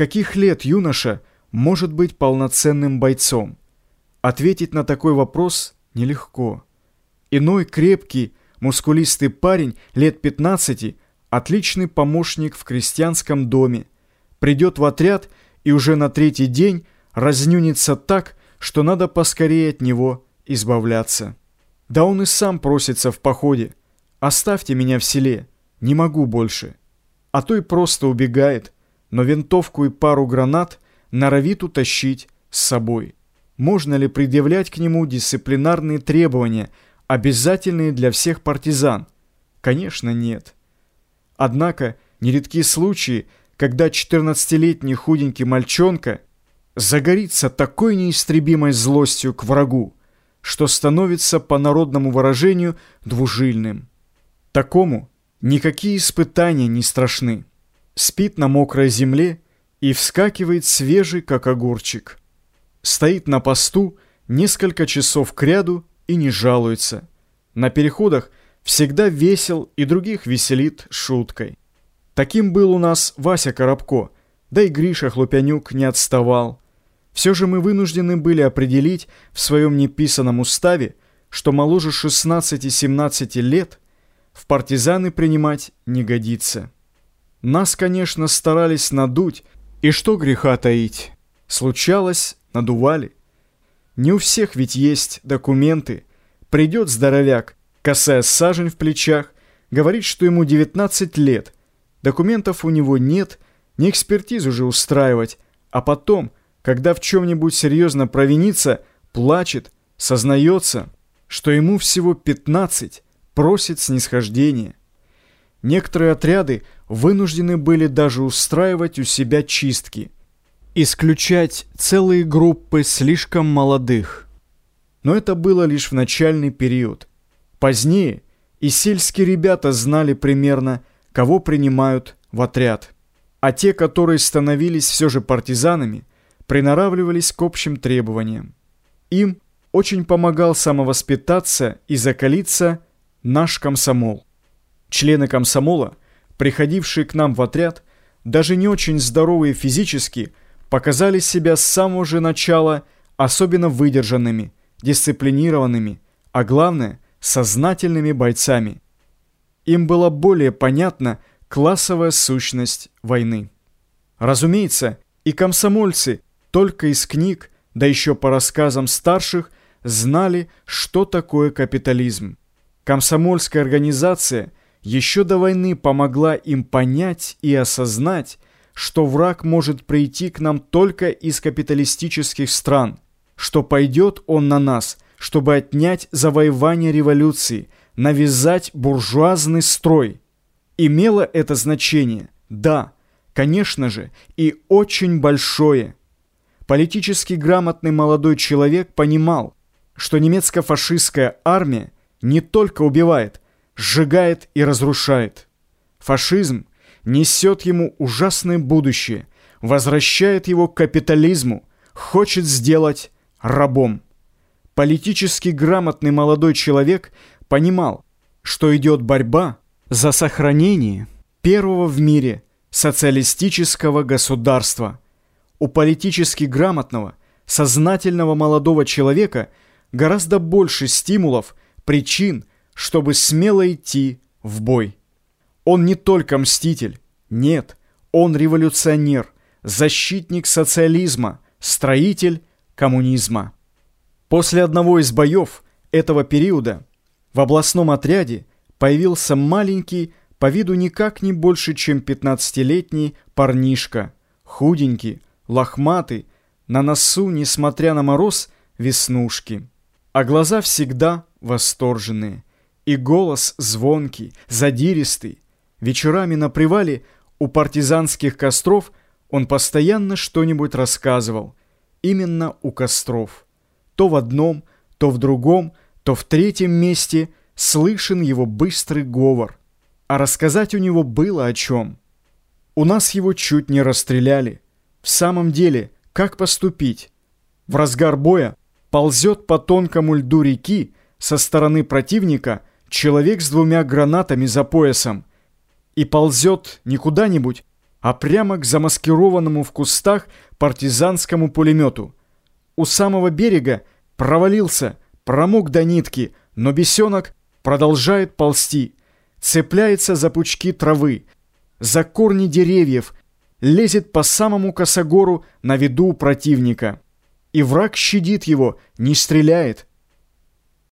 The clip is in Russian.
каких лет юноша может быть полноценным бойцом? Ответить на такой вопрос нелегко. Иной крепкий, мускулистый парень лет 15, отличный помощник в крестьянском доме, придет в отряд и уже на третий день разнюнится так, что надо поскорее от него избавляться. Да он и сам просится в походе. Оставьте меня в селе, не могу больше. А то и просто убегает, но винтовку и пару гранат норовит утащить с собой. Можно ли предъявлять к нему дисциплинарные требования, обязательные для всех партизан? Конечно, нет. Однако нередки случаи, когда 14-летний худенький мальчонка загорится такой неистребимой злостью к врагу, что становится, по народному выражению, двужильным. Такому никакие испытания не страшны. Спит на мокрой земле и вскакивает свежий, как огурчик. Стоит на посту несколько часов кряду и не жалуется. На переходах всегда весел и других веселит шуткой. Таким был у нас Вася Коробко, да и Гриша Хлопянюк не отставал. Все же мы вынуждены были определить в своем неписанном уставе, что моложе 16-17 лет в партизаны принимать не годится. Нас, конечно, старались надуть, и что греха таить. Случалось, надували. Не у всех ведь есть документы. Придет здоровяк, косая сажень в плечах, говорит, что ему 19 лет. Документов у него нет, не экспертизу же устраивать, а потом – когда в чем-нибудь серьезно провинится, плачет, сознается, что ему всего 15, просит снисхождения. Некоторые отряды вынуждены были даже устраивать у себя чистки, исключать целые группы слишком молодых. Но это было лишь в начальный период. Позднее и сельские ребята знали примерно, кого принимают в отряд. А те, которые становились все же партизанами, приноравливались к общим требованиям. Им очень помогал самовоспитаться и закалиться наш комсомол. Члены комсомола, приходившие к нам в отряд, даже не очень здоровые физически, показали себя с самого же начала особенно выдержанными, дисциплинированными, а главное, сознательными бойцами. Им была более понятна классовая сущность войны. Разумеется, и комсомольцы – только из книг, да еще по рассказам старших, знали, что такое капитализм. Комсомольская организация еще до войны помогла им понять и осознать, что враг может прийти к нам только из капиталистических стран, что пойдет он на нас, чтобы отнять завоевание революции, навязать буржуазный строй. Имело это значение? Да, конечно же, и очень большое – Политически грамотный молодой человек понимал, что немецко-фашистская армия не только убивает, сжигает и разрушает. Фашизм несет ему ужасное будущее, возвращает его к капитализму, хочет сделать рабом. Политически грамотный молодой человек понимал, что идет борьба за сохранение первого в мире социалистического государства – у политически грамотного, сознательного молодого человека гораздо больше стимулов, причин, чтобы смело идти в бой. Он не только мститель, нет, он революционер, защитник социализма, строитель коммунизма. После одного из боев этого периода в областном отряде появился маленький, по виду никак не больше, чем 15-летний парнишка, худенький, лохматый, на носу, несмотря на мороз, веснушки. А глаза всегда восторженные. И голос звонкий, задиристый. Вечерами на привале у партизанских костров он постоянно что-нибудь рассказывал. Именно у костров. То в одном, то в другом, то в третьем месте слышен его быстрый говор. А рассказать у него было о чем. У нас его чуть не расстреляли. В самом деле, как поступить? В разгар боя ползет по тонкому льду реки со стороны противника человек с двумя гранатами за поясом и ползет не куда-нибудь, а прямо к замаскированному в кустах партизанскому пулемету. У самого берега провалился, промок до нитки, но бесенок продолжает ползти, цепляется за пучки травы, за корни деревьев, лезет по самому косогору на виду противника. И враг щадит его, не стреляет,